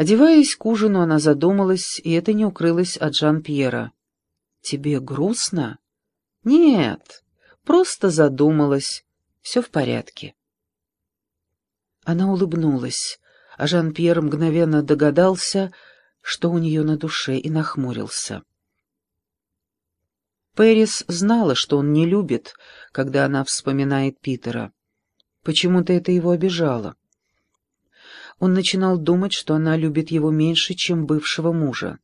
Одеваясь к ужину, она задумалась, и это не укрылось от Жан-Пьера. «Тебе грустно?» «Нет, просто задумалась. Все в порядке». Она улыбнулась, а Жан-Пьер мгновенно догадался, что у нее на душе, и нахмурился. Пэрис знала, что он не любит, когда она вспоминает Питера. Почему-то это его обижало. Он начинал думать, что она любит его меньше, чем бывшего мужа.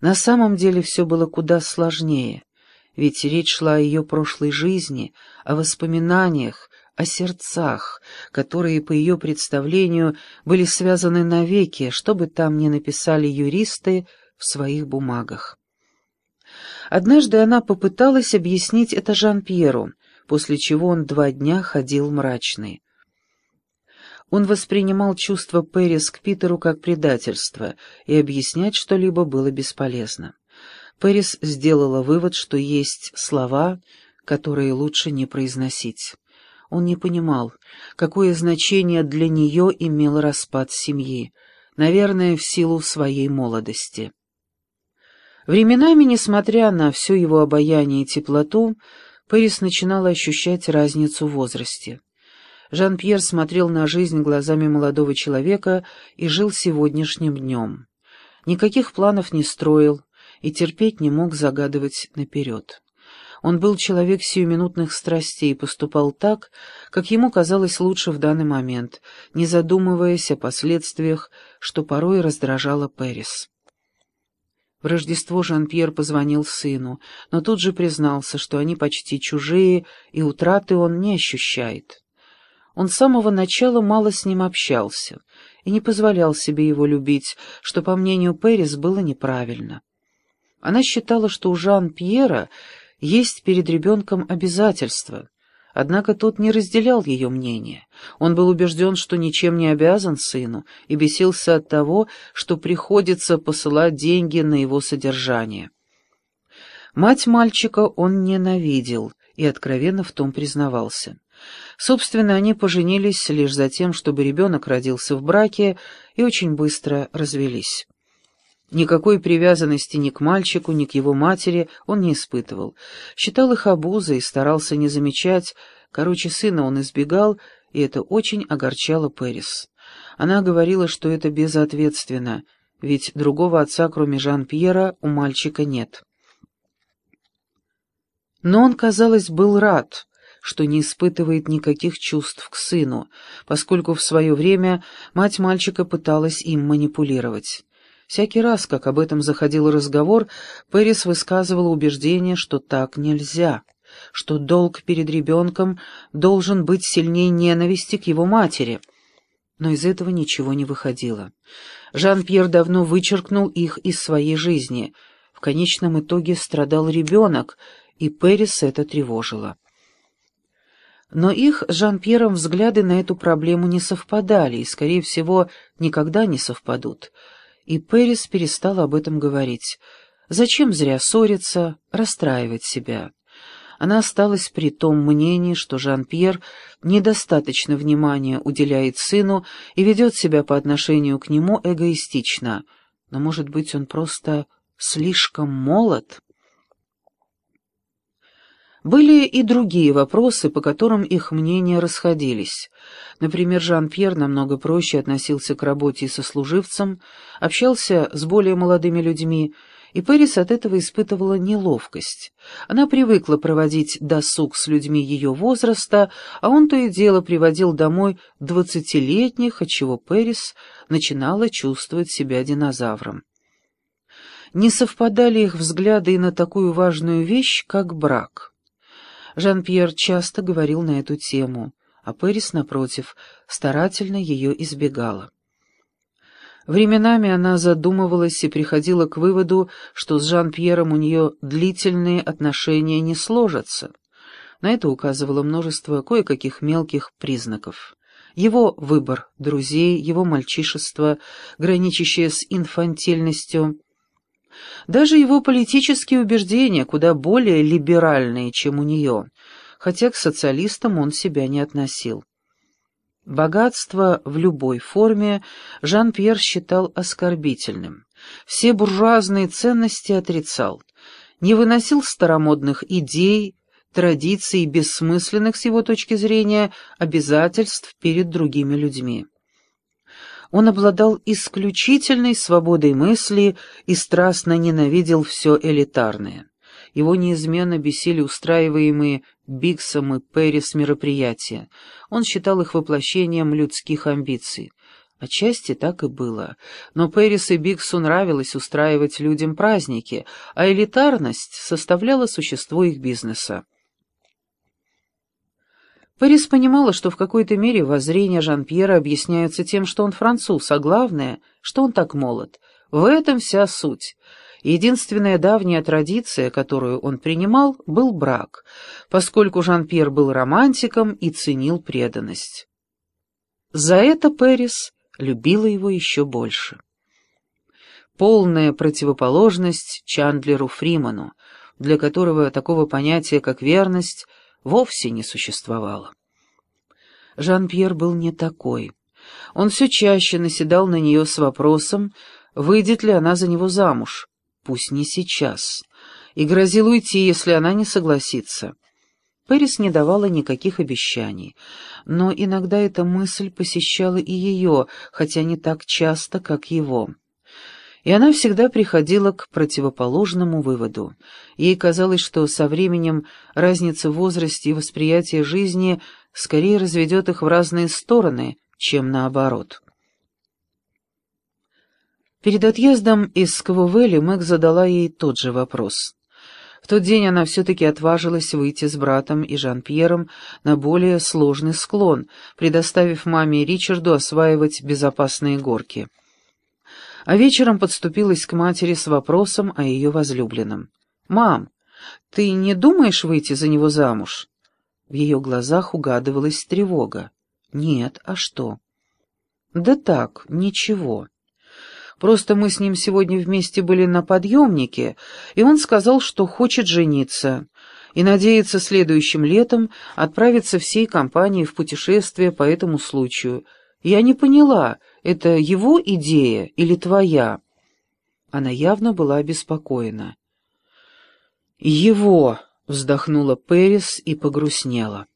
На самом деле все было куда сложнее, ведь речь шла о ее прошлой жизни, о воспоминаниях, о сердцах, которые, по ее представлению, были связаны навеки, что бы там ни написали юристы в своих бумагах. Однажды она попыталась объяснить это Жан-Пьеру, после чего он два дня ходил мрачный. Он воспринимал чувство Пэрис к Питеру как предательство, и объяснять что-либо было бесполезно. Пэрис сделала вывод, что есть слова, которые лучше не произносить. Он не понимал, какое значение для нее имел распад семьи, наверное, в силу своей молодости. Временами, несмотря на все его обаяние и теплоту, Пэрис начинала ощущать разницу в возрасте. Жан-Пьер смотрел на жизнь глазами молодого человека и жил сегодняшним днем. Никаких планов не строил и терпеть не мог загадывать наперед. Он был человек сиюминутных страстей и поступал так, как ему казалось лучше в данный момент, не задумываясь о последствиях, что порой раздражало Пэрис. В Рождество Жан-Пьер позвонил сыну, но тут же признался, что они почти чужие, и утраты он не ощущает. Он с самого начала мало с ним общался и не позволял себе его любить, что, по мнению Пэрис, было неправильно. Она считала, что у Жан-Пьера есть перед ребенком обязательства, однако тот не разделял ее мнение. Он был убежден, что ничем не обязан сыну, и бесился от того, что приходится посылать деньги на его содержание. Мать мальчика он ненавидел и откровенно в том признавался. Собственно, они поженились лишь за тем, чтобы ребенок родился в браке, и очень быстро развелись. Никакой привязанности ни к мальчику, ни к его матери он не испытывал. Считал их обузой старался не замечать. Короче, сына он избегал, и это очень огорчало Пэрис. Она говорила, что это безответственно, ведь другого отца, кроме Жан-Пьера, у мальчика нет. Но он, казалось, был рад, что не испытывает никаких чувств к сыну, поскольку в свое время мать мальчика пыталась им манипулировать. Всякий раз, как об этом заходил разговор, Пэрис высказывала убеждение, что так нельзя, что долг перед ребенком должен быть сильнее ненависти к его матери. Но из этого ничего не выходило. Жан-Пьер давно вычеркнул их из своей жизни. В конечном итоге страдал ребенок, и Пэрис это тревожило. Но их с Жан-Пьером взгляды на эту проблему не совпадали и, скорее всего, никогда не совпадут. И Пэрис перестал об этом говорить. Зачем зря ссориться, расстраивать себя? Она осталась при том мнении, что Жан-Пьер недостаточно внимания уделяет сыну и ведет себя по отношению к нему эгоистично. Но, может быть, он просто слишком молод? Были и другие вопросы, по которым их мнения расходились. Например, Жан-Пьер намного проще относился к работе и сослуживцам, общался с более молодыми людьми, и Пэрис от этого испытывала неловкость. Она привыкла проводить досуг с людьми ее возраста, а он то и дело приводил домой двадцатилетних, отчего Пэрис начинала чувствовать себя динозавром. Не совпадали их взгляды и на такую важную вещь, как брак. Жан-Пьер часто говорил на эту тему, а Пэрис, напротив, старательно ее избегала. Временами она задумывалась и приходила к выводу, что с Жан-Пьером у нее длительные отношения не сложатся. На это указывало множество кое-каких мелких признаков. Его выбор друзей, его мальчишество, граничащее с инфантильностью — даже его политические убеждения куда более либеральные, чем у нее, хотя к социалистам он себя не относил. Богатство в любой форме Жан-Пьер считал оскорбительным. Все буржуазные ценности отрицал. Не выносил старомодных идей, традиций, бессмысленных с его точки зрения обязательств перед другими людьми. Он обладал исключительной свободой мысли и страстно ненавидел все элитарное. Его неизменно бесили устраиваемые Бигсом и Пэрис мероприятия. Он считал их воплощением людских амбиций. Отчасти так и было. Но Пэрис и Бигсу нравилось устраивать людям праздники, а элитарность составляла существо их бизнеса. Пэрис понимала, что в какой-то мере воззрения Жан-Пьера объясняются тем, что он француз, а главное, что он так молод. В этом вся суть. Единственная давняя традиция, которую он принимал, был брак, поскольку Жан-Пьер был романтиком и ценил преданность. За это Пэрис любила его еще больше. Полная противоположность Чандлеру Фриману, для которого такого понятия, как верность, вовсе не существовало. Жан-Пьер был не такой. Он все чаще наседал на нее с вопросом, выйдет ли она за него замуж, пусть не сейчас, и грозил уйти, если она не согласится. Пэрис не давала никаких обещаний, но иногда эта мысль посещала и ее, хотя не так часто, как его и она всегда приходила к противоположному выводу. Ей казалось, что со временем разница в возрасте и восприятии жизни скорее разведет их в разные стороны, чем наоборот. Перед отъездом из Сквувели Мэг задала ей тот же вопрос. В тот день она все-таки отважилась выйти с братом и Жан-Пьером на более сложный склон, предоставив маме Ричарду осваивать безопасные горки а вечером подступилась к матери с вопросом о ее возлюбленном. «Мам, ты не думаешь выйти за него замуж?» В ее глазах угадывалась тревога. «Нет, а что?» «Да так, ничего. Просто мы с ним сегодня вместе были на подъемнике, и он сказал, что хочет жениться» и надеется следующим летом отправиться всей компанией в путешествие по этому случаю. Я не поняла, это его идея или твоя?» Она явно была обеспокоена. «Его!» — вздохнула Пэрис и погрустнела.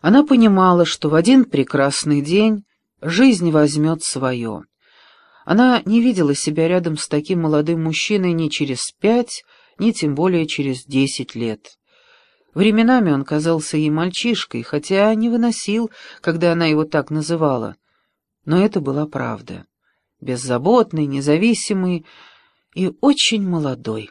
Она понимала, что в один прекрасный день жизнь возьмет свое. Она не видела себя рядом с таким молодым мужчиной ни через пять, ни тем более через десять лет. Временами он казался ей мальчишкой, хотя не выносил, когда она его так называла. Но это была правда. Беззаботный, независимый и очень молодой.